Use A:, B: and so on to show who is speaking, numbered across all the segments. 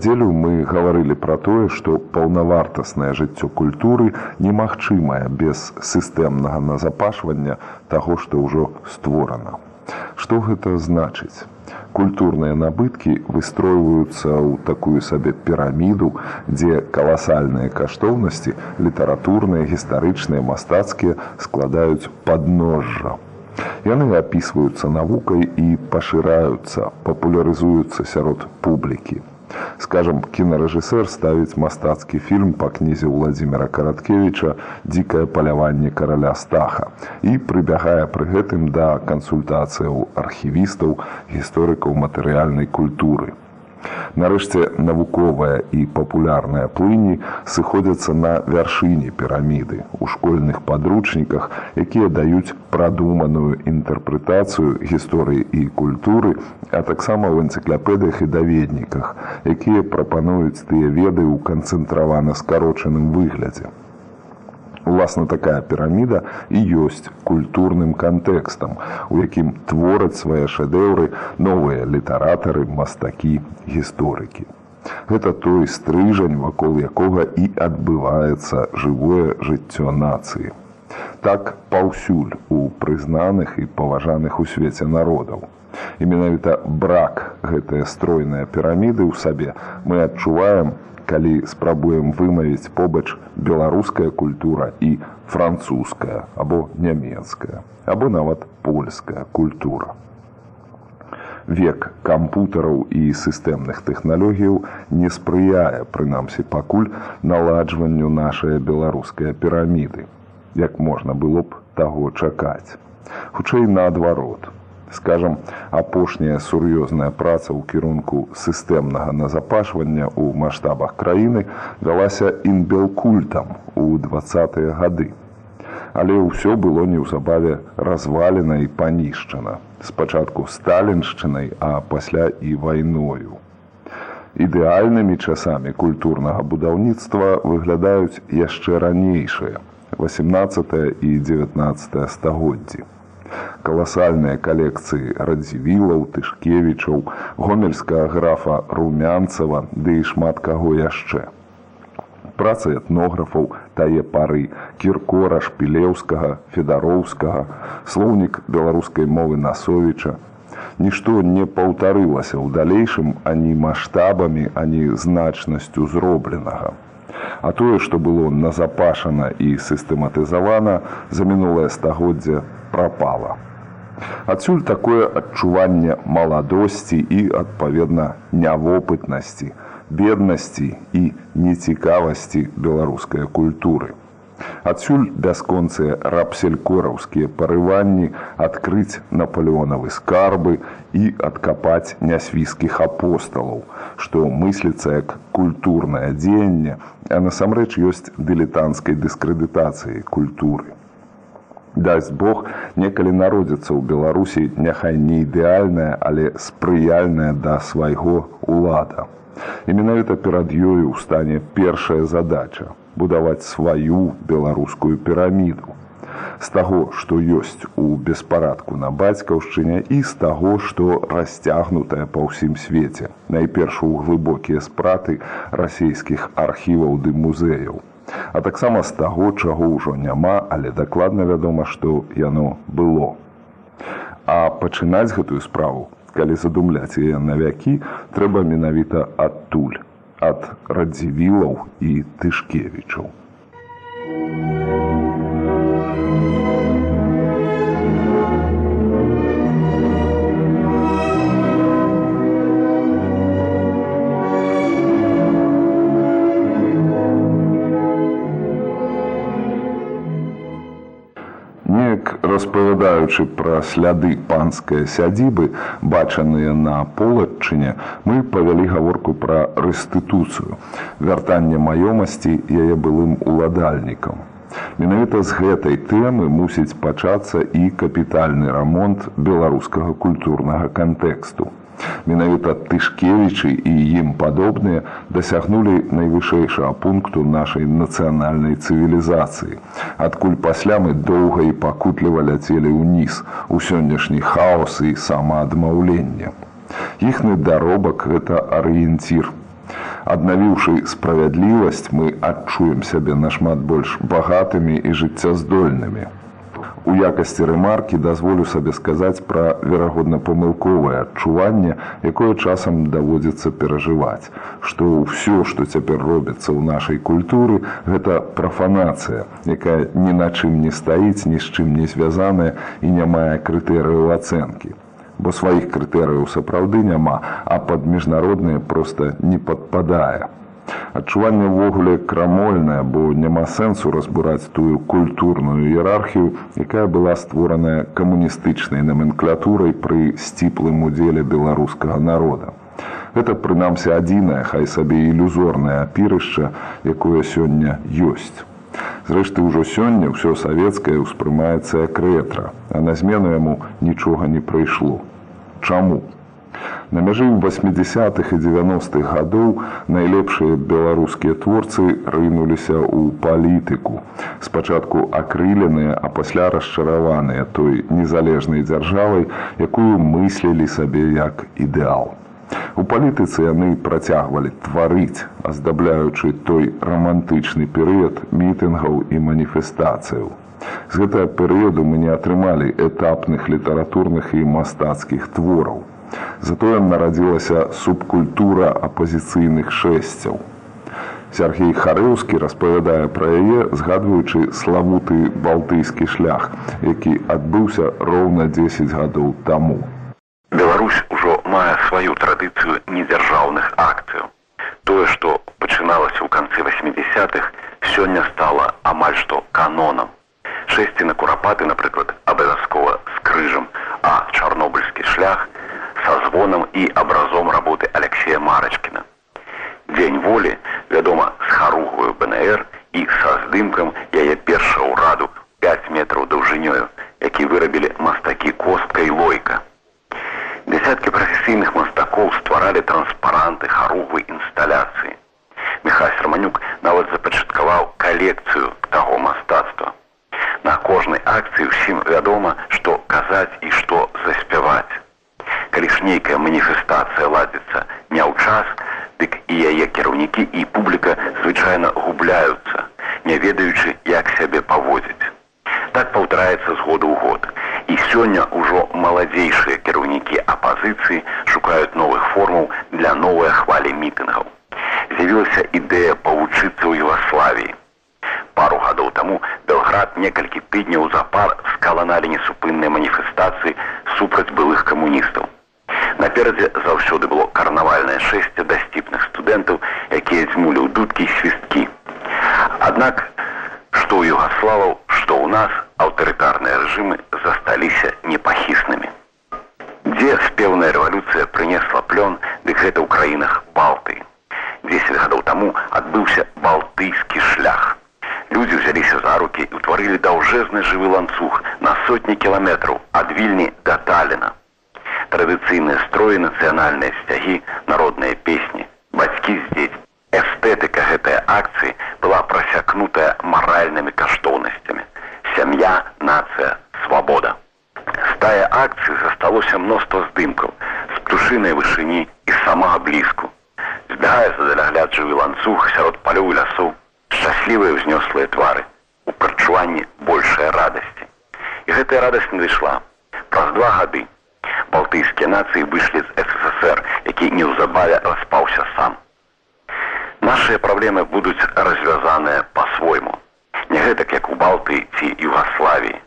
A: нядзелю мы гаварылі пра тое, што паўнавартаснае жыццё культуры немагчымае без сістэмнага назапашвання таго, што ўжо створана. Што гэта значыць? Культурныя набыткі выстройваюцца ў такую сабе піраміду, дзе каласальныя каштоўнасці, літаратурныя, гістарычныя, мастацкія складаюць падножжа. Яны апісваюцца навукай і пашыраюцца, папулярызуюцца сярод публікі. Скажам, кінарэжысэр ставіць мастацкі фільм па кнізе Владзіміра Караткевіча дзікае паляванне караля стаха і прыбягае пры гэтым да кансультацыяў архівістаў, гісторыкаў матэрыяльнай культуры. Нарэшце навуковая і папулярная плыні сыходзяцца на вяршыні піраміды. У школьных падручніках, якія даюць прадуманую інтэрпрэтацыю гісторыі і культуры, а таксама ў энцыкляпедыях і даведніках, якія прапануюць тыя веды ў канцэнтравана скарочаным выглядзе уласна такая піраміда і ёсць культурным кантэкстам, у якім твораць свае шэдэўры новыя літаратары, мастакі, гісторыкі. Гэта той стрыжань, вакол якога і адбываецца жывое жыццё нацыі. Так паўсюль у прызнаных і паважаных у свеце народаў. І менавіта брак гэтыя стройныя піраміды ў сабе мы адчуваем, калі спрабуем вымавіць побач беларуская культура і французская або нямецкая або нават польская культура. Век кампутараў і сістэмных тэхналогіяў не спрыяе прынамсі пакуль наладжванню нашай беларускай піраміды як можна было б таго чакаць. Хутчэй наадварот скажем апошняя сур'ёзная праца ў кірунку сістэмнага назапашвання ў маштабах краіны вялася інбелкультам у двадцатыя гады. Але ўсё было неўзабаве развалена і панішчана спачатку сталіншчынай а пасля і вайною. Ідэальнымі часамі культурнага будаўніцтва выглядаюць яшчэ ранейшыя 18 і 19 стагоддзі каласальныя калекцыі радзівілаў тышкевічаў гомельскага графа румянцева ды і шмат каго яшчэ. Працы этнографаў тае пары кіркора шпілеўскага федароўскага слоўнік беларускай мовы насовіча. Нішто не паўтарылася ў далейшым ані маштабамі ані значнасцю зробленага. А тое што было назапашана і сістэматызавана за мінулае стагоддзя прапала. Адсюль такое адчуванне маладосці і, адпаведна, нявопытнасці, беднасці і нецікавасці беларускай культуры. Адсюль бясконцыя рапселькораўскія парыванні адкрыць наполеонавы скарбы і адкапаць нясвійскіх апосталаў, што мысліцца як культурнае дзеянне, а насамрэч ёсць дылетанцкай дыскрэдытацыі культуры дасць Бог некалі народзіцца ў Беларусі няхай не ідэальная, але спрыяльная да свайго улада. І менавіта перад ёю ў стане першая задача будаваць сваю беларускую піраміду. З таго, што ёсць у беспарадку на бацькаўшчыне і з таго, што расцягнутая па ўсім свеце, найперш у глыбокія спраты расійскіх архіваў ды музеяў а таксама з таго, чаго ўжо няма, але дакладна вядома, што яно было. А пачынаць гэтую справу, калі задумляць яе на вякі, трэба менавіта адтуль, ад радзівілаў і тышкевічаў. Распавядаючы пра сляды панскай сядзібы бачаныя на полачыне мы павялі гаворку пра рэстытуцыю вяртанне маёмасці яе былым уладальнікам. Менавіта з гэтай тэмы мусіць пачацца і капітальны рамонт беларускага культурнага кантэксту Менавіта тышкевічы і ім падобныя дасягнулі найвышэйшага пункту нашай нацыянальнай цывілізацыі. Адкуль пасля мы доўга і пакутліва ляцелі ўніз у сённяшні хаос і самаадмаўленне. Іхны даробак гэта арыенцір. Аднавіўшы справядлівасць, мы адчуем сябе нашмат больш багатымі і жыццяздольнымі. У якасці рэмаркі дазволю сабе сказаць пра верагодна памылковае адчуванне, якое часам даводзіцца перажываць, што ўсё, што цяпер робіцца ў нашай культуры, гэта прафанацыя, якая ні на чым не стаіць, ні з чым не звязаная і не мае крытэрыяў ацэнкі. Бо сваіх крытэрыяў сапраўды няма, а пад міжнародныя проста не падпадае. Адчуванне ўвогуле крамольнае, бо няма сэнсу разбураць тую культурную іерархію, якая была створаная камуністычнай наменклатурай пры сціплым удзеле беларускага народа. Гэта прынамсі адзінае, хай сабе ілюзорнае апірышча, якое сёння ёсць. Зрэшты, ўжо сёння ўсё савецкае ўспрымаецца як рэтра, а на змену яму нічога не прыйшло. Чаму? На мяжы 80-х і 90-х гадоў найлепшыя беларускія творцы рынуліся ў палітыку. Спачатку акрыленыя, а пасля расчараваныя той незалежнай дзяржавай, якую мыслілі сабе як ідэал. У палітыцы яны працягвалі тварыць, аздабляючы той рамантычны перыяд мітынгаў і маніфестацыяў. З гэтага перыяду мы не атрымалі этапных літаратурных і мастацкіх твораў. Затое нарадзілася субкультура апазіцыйных шэсцяў. Сергей Харыўскі распавядае пра яе, згадваючы славуты балтыйскі шлях, які адбыўся роўна 10 гадоў таму.
B: Беларусь ужо мае сваю традыцыю недзяржаўных акцыяў. Тое, што пачыналася ў канцы 80-х, сёння стала амаль што канонам. Шэсці на курапаты, напрыклад, абавязкова з крыжам, а чарнобыльскі шлях, со звоном и образом работы Алексея Марочкина. День воли, вядома, с харугою БНР и со здымком яе першого раду 5 метров даўжынёю, які вырабілі мастакі костка і лойка. Десяткі прафесійных мастакоў стваралі транспаранты харугвай інсталяцыі. Михась Романюк нават запачаткаваў калекцыю таго мастацтва. На кожнай акцыі ўсім вядома, што казаць і што заспяваць калі ж нейкая маніфестацыя ладзіцца не ў час, дык і яе кіраўнікі і публіка звычайна губляюцца, не ведаючы, як сябе паводзіць. Так паўтараецца з году ў год. І сёння ўжо маладзейшыя кіраўнікі апазіцыі шукаюць новых формаў для новыя хвалі мітынгаў. З'явілася ідэя павучыцца ў Югославіі. Пару гадоў таму Белград некалькі тыдняў запар скаланалі несупынныя маніфестацыі супраць былых камуністаў. Наперадзе заўсёды было карнавальнае шэсце дасціпных студэнтаў, якія дзьмулі ў дудкі свісткі. Аднак, што ў югаславаў, што ў нас аўтарытарныя рэжымы засталіся непахіснымі. Дзе спеўная рэвалюцыя прынесла плён, дык гэта ў краінах Балты. 10 гадоў таму адбыўся балтыйскі шлях. Людзі ўзяліся за рукі і ўтварылі даўжэзны жывы ланцуг на сотні кіламетраў ад вільні да таліна традыцыйныя строі нацыянальныя сцягі народныя песні бацькі з дзець эстэтыка гэтай акцыі была прасякнутая маральнымі каштоўнасцямі сям'я нацыя свабода стая акцыі засталося мноства здымкаў з птушынай вышыні і самага блізку збягае за далягляд жывы ланцуг сярод палёў лясоў шчаслівыя ўзнёслыя твары. У прачуванні большая радасці і гэтая радасць надышла праз два гады балтыйскія нацыі выйшлі з ссср які неўзабаве распаўся сам. Нашыя праблемы будуць развязаныя по-свойму не гэтак як у балты ці югославіі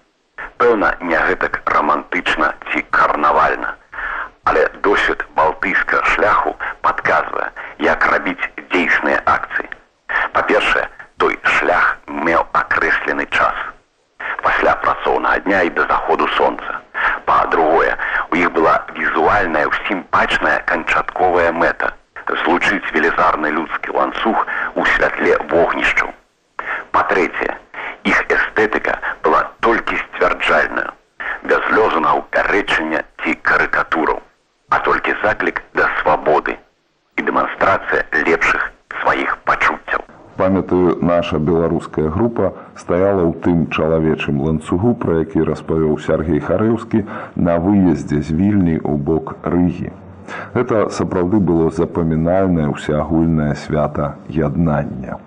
B: пэўна не гэтак романтычна ці карнавальна але досвед балтыйска шляху подказвае як рабіць дзейсныя акцыі па-першае той шлях меў акрэслены час пасля працоўнага дня і да заходу сонца. Па-другое, у іх была візуальная ўсім пачная канчатковая мэта злучыць велізарны людскі ланцуг у святле вогнішчаў. Па-трэцяе, іх эстэтыка была толькі сцвярджальная, без лёзанаў пярэчання ці карыкатураў, а толькі заклік да свабоды і дэманстрацыя лепшых сваіх пачуццяў.
A: Памятаю, наша беларуская група стаяла ў тым чалавечым ланцугу, пра які распавёў Сергей Харэўскі на выездзе з вільні ў бок рыгі. Гэта сапраўды было запамінальнае ўсеагульнае свята яднання.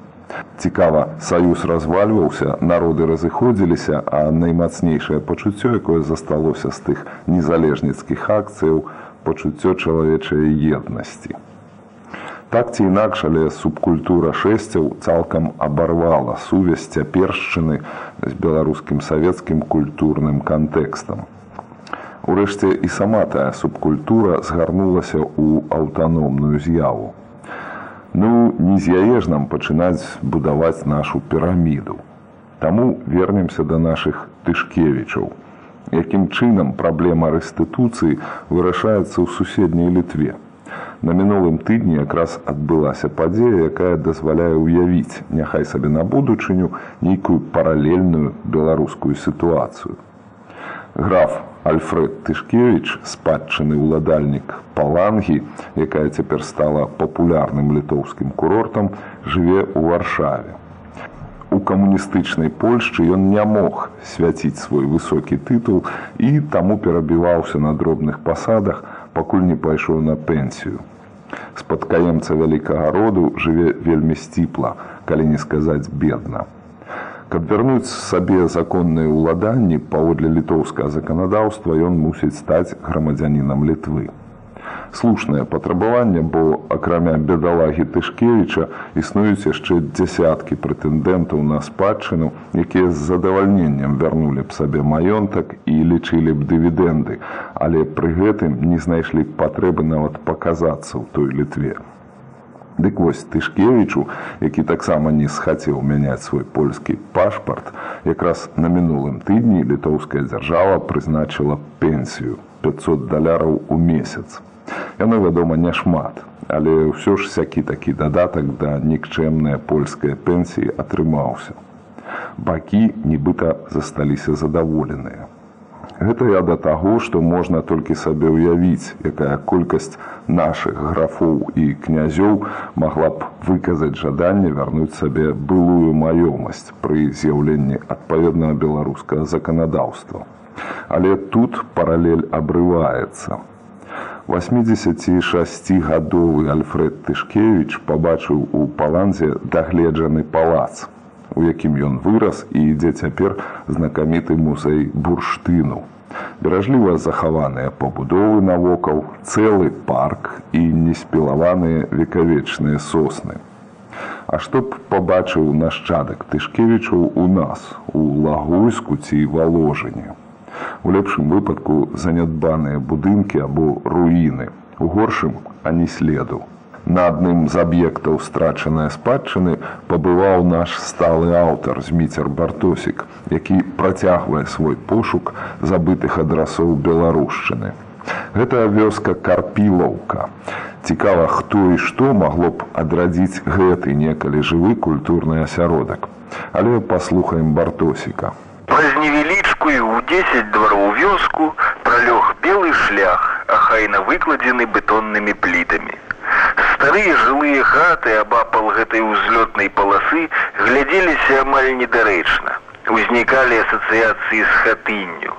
A: Цікава, саюз развальваўся, народы разыходзіліся, а наймацнейшае пачуццё, якое засталося з тых незалежніцкіх акцыяў, пачуццё чалавечай еднасці. Так ці інакш, але субкультура шэсцяў цалкам абарвала сувязь цяпершчыны з беларускім савецкім культурным кантэкстам. Урэшце і сама тая субкультура згарнулася ў аўтаномную з'яву. Ну, не з яе ж нам пачынаць будаваць нашу піраміду. Таму вернемся да нашых тышкевічаў. Якім чынам праблема рэстытуцыі вырашаецца ў суседняй літве. На мінулым тыдні якраз адбылася падзея, якая дазваляе ўявіць, няхай сабе на будучыню нейкую паралельную беларускую сітуацыю. Граф Альфред Тышкевіч, спадчыны ўладальнік палангі, якая цяпер стала папулярным літоўскім курортам, жыве ў варшаве. У камуністычнай Польшчы ён не мог свяціць свой высокі тытул і таму перабіваўся на дробных пасадах, пакуль не пайшоў на пенсію. Спадкаемца вялікага роду жыве вельмі сціпла, калі не сказаць бедна. Каб вярнуць сабе законныя ўладанні паводле літоўскага заканадаўства ён мусіць стаць грамадзянінам літвы слушнае патрабаванне, бо акрамя бедалагі Тышкевіча існуюць яшчэ дзясяткі прэтэндэнтаў на спадчыну, якія з задавальненнем вярнулі б сабе маёнтак і лічылі б дывідэнды, але пры гэтым не знайшлі б патрэбы нават паказацца ў той літве. Дык вось Тышкевічу, які таксама не схацеў мяняць свой польскі пашпарт, якраз на мінулым тыдні літоўская дзяржава прызначыла пенсію 500 даляраў у месяц. Яно, вядома, няшмат, але ўсё ж сякі такі дадатак да нікчэмныя польскай пенсіі атрымаўся. Бакі нібыта засталіся задаволеныя. Гэта я да таго, што можна толькі сабе ўявіць, якая колькасць нашых графоў і князёў магла б выказаць жаданне вярнуць сабе былую маёмасць пры з'яўленні адпаведнага беларускага заканадаўства. Але тут паралель абрываецца. 86гадовы Альфред Тышкевіч пабачыў у паланзе дагледжаны палац, у якім ён вырас і ідзе цяпер знакаміты музей бурштыну. Беражліва захаваныя пабудовы навокал, цэлы парк і неспілаваныя векавечныя сосны. А што б пабачыў нашчадак Тышкевічаў у нас, у лагуйску ці валожанне у лепшым выпадку занядбаныя будынкі або руіны у горшым ані следу на адным з аб'ектаў страчанай спадчыны пабываў наш сталы аўтар зміцер бартосік які працягвае свой пошук забытых адрасоў беларушчыны. Гэта вёска карпілаўка. Цікава хто і што магло б адрадзіць гэты некалі жывы культурны асяродак. Але паслухаем бартосіка.
C: Праз невялічкую ў 10 двароў вёску пролёг белы шлях, ахайна выкладзены бетоннымі плітамі. Старыя жылыя хаты абапал гэтай узлётнай паласы глядзеліся амаль недарэчна. Узнікалі асацыяцыі з хатынню.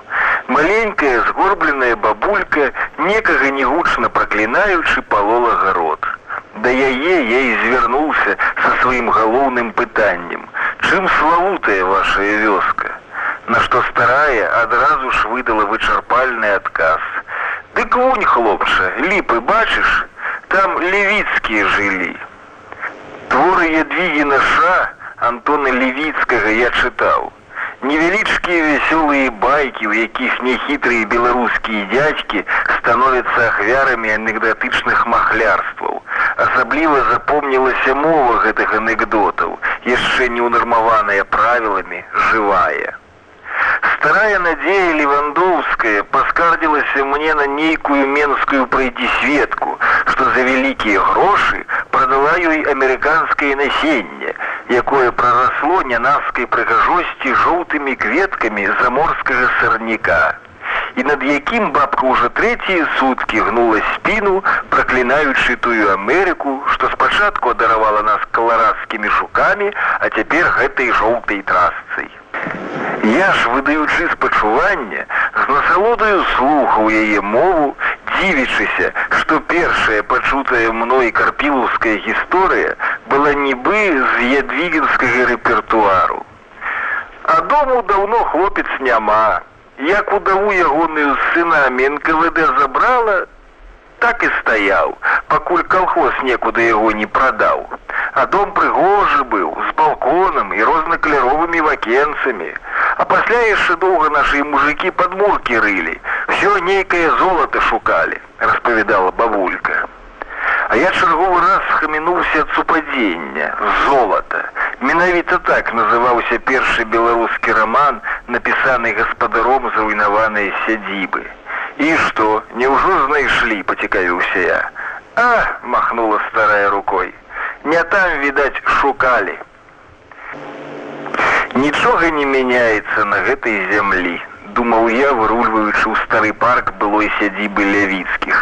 C: Маленькая згорбленая бабулька некага негучна праклінаючы палола гарод. Да яе я і звярнуўся са сваім галоўным пытаннем: Чым славутая вашая вёска? на што старая адразу ж выдала вычарпальны адказ. Дык вунь, хлопча, ліпы бачыш, там левіцкія жылі. Творы ядвігі наша Антона Левіцкага я чытаў. Невялічкія вясёлыя байкі, у якіх няхітрыя беларускія дзядзькі становяцца ахвярамі анекдатычных махлярстваў. Асабліва запомнілася мова гэтых анекдотаў, яшчэ не ўнармаваная правіламі жывая. Старая Надея Левандовская паскардзілася мне на нейкую менскую пройдисветку, што за вялікія грошы прадала ёй амерыканскае насенне, якое прарасло нянаскай прыгажосці жоўтымі кветкамі заморскага сырніка і над якім бабка ўжо трэція суткі гнула спіну, праклінаючы тую Амерыку, што спачатку адаравала нас каларадскімі жукамі, а цяпер гэтай жоўтай трасцай. Я ж, выдаючы спачування, з насалодаю слухаў яе мову, дзівічыся, што першая пачутая мной карпілаўская гісторыя была нібы з ядвігенскага рэпертуару. А дому даўно хлопец няма, як удаву ягоную сына менквд забрала так і стаяў пакуль колхоз некуды яго не прадаў а дом прыгожы быў з балконам і рознакаляровымі вакенцамі а пасля яшчэ доўга нашы мужикі падмуркі рылі все нейкае золото шукалі распавядала бабулька А я чарговы раз схамінуўся ад супадзення золата. Менавіта так называўся першы беларускі раман, напісаны гаспадаром зруйнаванай сядзібы. І што, няўжо знайшлі, пацікавіўся я. А, махнула старая рукой. Не там, відаць, шукалі. Нічога не мяняецца на гэтай зямлі, думаў я, вырульваючы ў стары парк былой сядзібы лявіцкіх.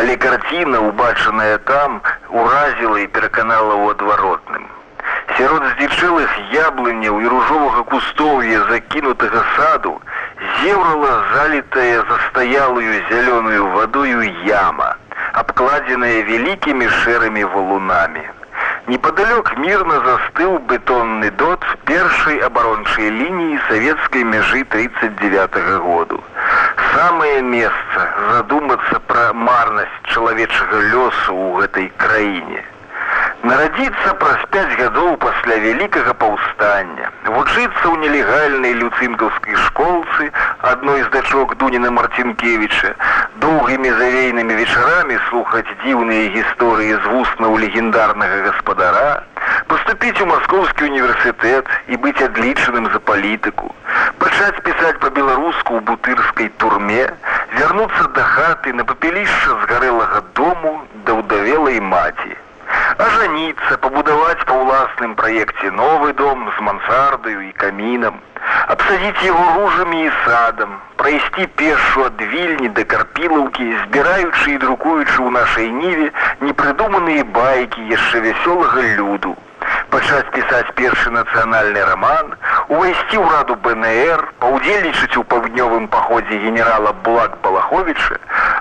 C: Але карціна, убачаная там, уразіла і пераканала ў адваротным. Сярод здзічылых яблыняў і ружовага кустоўя закінутага саду зеўрала залітая застаялую зялёную вадою яма, абкладзеная вялікімі шэрымі валунамі. Непадалёк мірна застыў бетонны дот першай абарончай лініі савецкай мяжы 39 -го году. Самае месца задумацца пра марнасць чалавечага лёсу ў гэтай краіне. Нарадзіцца праз 5 гадоў пасля вялікага паўстання, вучыцца ў нелегальнай люцынкаўскай школцы, адной з дачок Дуніна Марцінкевіча, доўгімі завейнымі вечарамі слухаць дзіўныя гісторыі з вуснаў легендарнага гаспадара, паступіць у маскоўскі універсітэт і быць адлічаным за палітыку, пачаць пісаць па-беларуску ў бутырскай турме, вярнуцца да хаты на папелішча згарэлага дому да ўдавелай маці ажаніцца, пабудаваць па ўласным праекце новы дом з мансардаю і камінам, абсадзіць яго ружамі і садам, прайсці пешу ад вільні да карпілаўкі, збіраючы і друкуючы ў нашай ніве непрыдуманыя байкі яшчэ вясёлага люду пачаць пісаць першы нацыянальны раман, увайсці ў раду БНР, паўдзельнічаць у паўднёвым паходзе генерала Блак Балаховіча,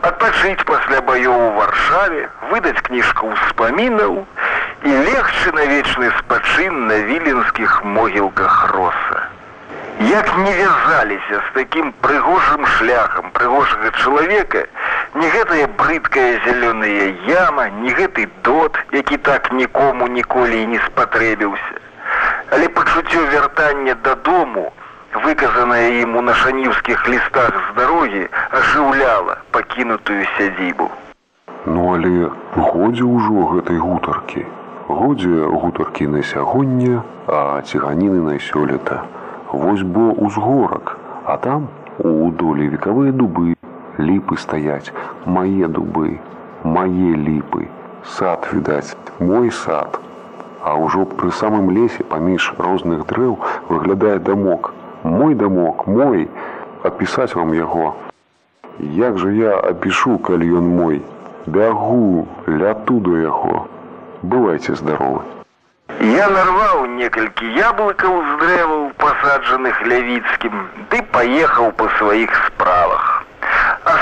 C: адпачыць пасля баёў у варшаве, выдаць кніжку ўспамінаў і легчы на вечны спачын на віленскіх могілках роса. Як не вязаліся з такім прыгожым шляхам прыгожага чалавека, не гэтая брыдкая зялёная яма, не гэты дот, які так нікому ніколі і не спатрэбіўся. Але пачуццё вяртання дадому, выказанае ім у нашаніўскіх лістах з дарогі, ажыўляла пакінутую сядзібу.
A: Ну але годзе ўжо гэтай гутаркі. Годзе гутаркі на сягоння, а ціганіны на сёлета. Вось бо ўзгорак, а там у долі векавыя дубы ліпы стаяць, мае дубы, мае ліпы, сад відаць, мой сад. А ўжо пры самым лесе паміж розных дрэў выглядае дамок. Мой дамок, мой, адпісаць вам яго. Як жа я апішу, калі ён мой, бягу, ляту до яго. Бывайце здаровы.
C: Я нарваў некалькі яблыкаў з дрэваў, пасаджаных лявіцкім, ды паехаў па сваіх справах.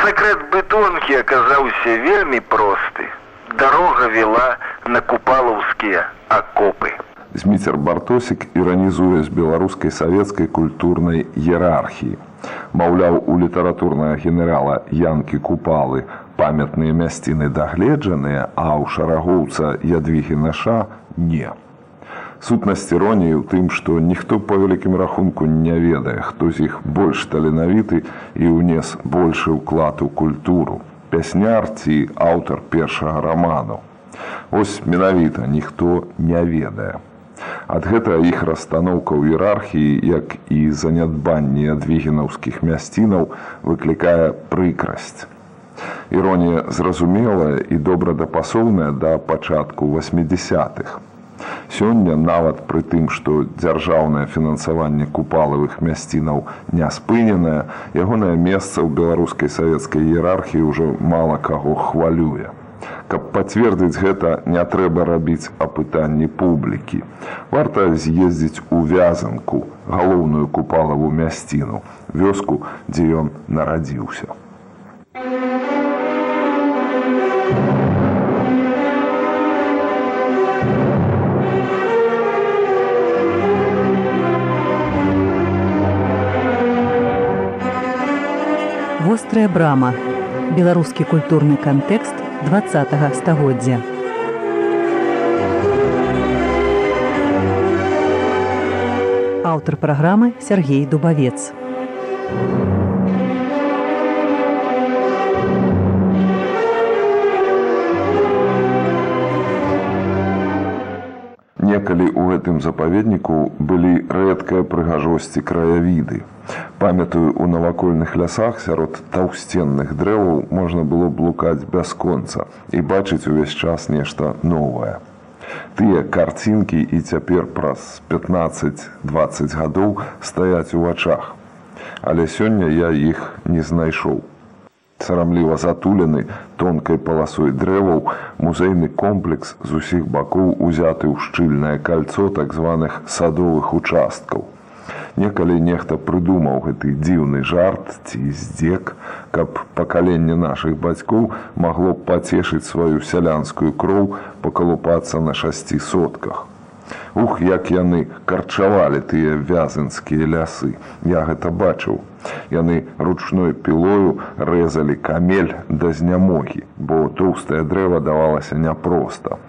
C: Сакрэт бетонкі аказаўся вельмі просты. Дарога вела на купалаўскія акопы.
A: Зміцер Бартосік іранізуе з беларускай савецкай культурнай іерархіі. Маўляў, у літаратурнага генерала Янкі купалы памятныя мясціны дагледжаныя, а ў шарагоўца ядвігі наша не. Сутнасць іроніі ў тым, што ніхто па вялікім рахунку не ведае, хто з іх больш таленавіты і ўнес большы ўклад у культуру, пясняр ці аўтар першага раману. Вось менавіта ніхто не ведае. Ад гэта іх расстаноўка ў іерархіі, як і занядбанні адвігенаўскіх мясцінаў выклікае прыкрасць. Іронія зразумелая і добра дапасоўная да пачатку 80-х. Сёння нават пры тым, што дзяржаўнае фінансаванне купалавых мясцінаў не спыненае, ягонае месца ў беларускай савецкай іерархіі ўжо мала каго хвалюе. Каб пацвердзіць гэта, не трэба рабіць апытанні публікі. Варта з'ездзіць у вязанку, галоўную купалаву мясціну, вёску, дзе ён нарадзіўся.
D: Вострая брама беларускі культурны кантэкст два стагоддзя. Аўтар праграмы Сергей дубавец.
A: Некалі ў гэтым запаведніку былі рэдкая прыгажосці краявіды памятаю у навакольных лясах сярод таўсценных дрэваў можна было блукаць бясконца і бачыць увесь час нешта новае. Тыя карцінкі і цяпер праз 15-20 гадоў стаяць у вачах. Але сёння я іх не знайшоў. Сарамліва затулены тонкай паласой дрэваў музейны комплекс з усіх бакоў узяты ў шчыльнае кольцо так званых садовых участкаў некалі нехта прыдумаў гэты дзіўны жарт ці здзек, каб пакаленне нашых бацькоў магло б пацешыць сваю сялянскую кроў пакалупацца на шасці сотках. Ух, як яны карчавалі тыя вязанскія лясы. Я гэта бачыў. Яны ручной пілою рэзалі камель да знямогі, бо тоўстае дрэва давалася няпроста.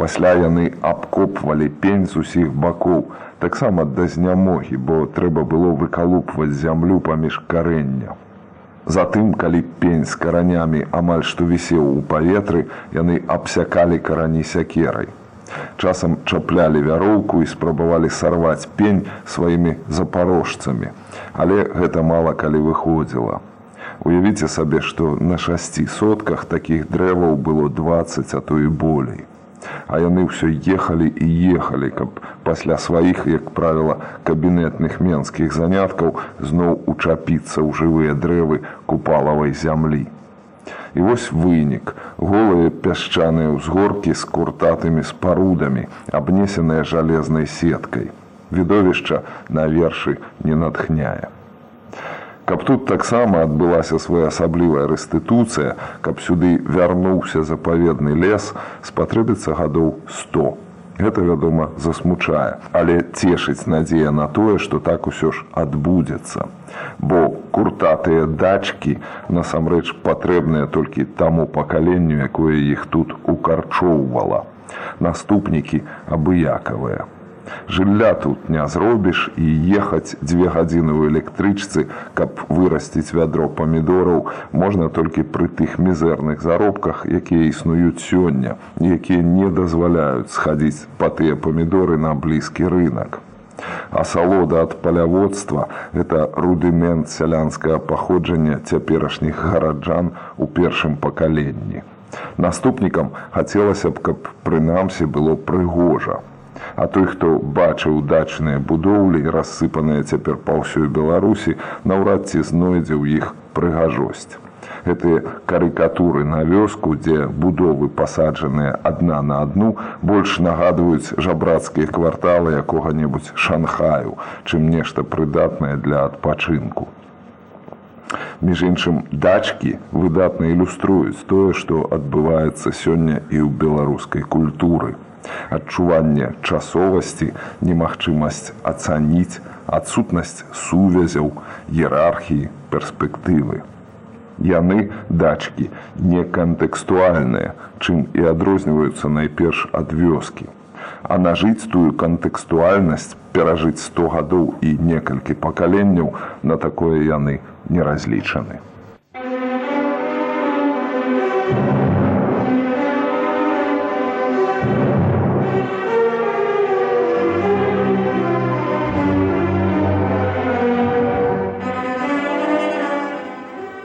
A: Пасля яны абкопвалі пень з усіх бакоў, таксама да знямогі, бо трэба было выкалупваць зямлю паміж карэння. Затым, калі пень з каранямі амаль што вісеў у паветры, яны абсякалі карані сякерай. Часам чаплялі вяроўку і спрабавалі сарваць пень сваімі запарожцамі, але гэта мала калі выходзіла. Уявіце сабе, што на шасці сотках такіх дрэваў было 20, а то і болей а яны ўсё ехалі і ехалі, каб пасля сваіх, як правіла, кабінетных менскіх заняткаў зноў учапіцца ў жывыя дрэвы купалавай зямлі. І вось вынік, голыя пясчаныя ўзгоркі з куртатымі спарудамі, абнесеныя жалезнай сеткай. Відовішча на вершы не натхняе каб тут таксама адбылася своеасаблівая рэстытуцыя, каб сюды вярнуўся запаведны лес, спатрэбіцца гадоў 100. Гэта, вядома, засмучае, але цешыць надзея на тое, што так усё ж адбудзецца. Бо куртатыя дачкі насамрэч патрэбныя толькі таму пакаленню, якое іх тут укарчоўвала. Наступнікі абыякавыя. Жылля тут не зробіш і ехаць дзве гадзіны ў электрычцы, каб вырасціць вядро памідораў можна толькі пры тых мізэрных заробках, якія існуюць сёння, якія не дазваляюць схадзіць па тыя памідоры на блізкі рынок. Асалода ад паляводства гэта рудымент сялянскага паходжання цяперашніх гараджан у першым пакаленні. Наступнікам хацелася б, каб прынамсі было прыгожа. А той, хто бачыў дачныя будоўлі, рассыпаныя цяпер па ўсёй Беларусі, наўрад ці знойдзе ў іх прыгажосць. Гэтыя карыкатуры на вёску, дзе будовы пасаджаныя адна на адну, больш нагадваюць жабрацкія кварталы якога-небудзь шанхаю, чым нешта прыдатнае для адпачынку. Між іншым дачкі выдатна ілюструюць тое, што адбываецца сёння і ў беларускай культуры адчуванне часовасці, немагчымасць ацаніць, адсутнасць сувязяў, іерархіі, перспектывы. Яны дачкі не кантэкстуальныя, чым і адрозніваюцца найперш ад вёскі. А нажыць тую кантэкстуальнасць перажыць 100 гадоў і некалькі пакаленняў на такое яны не разлічаны.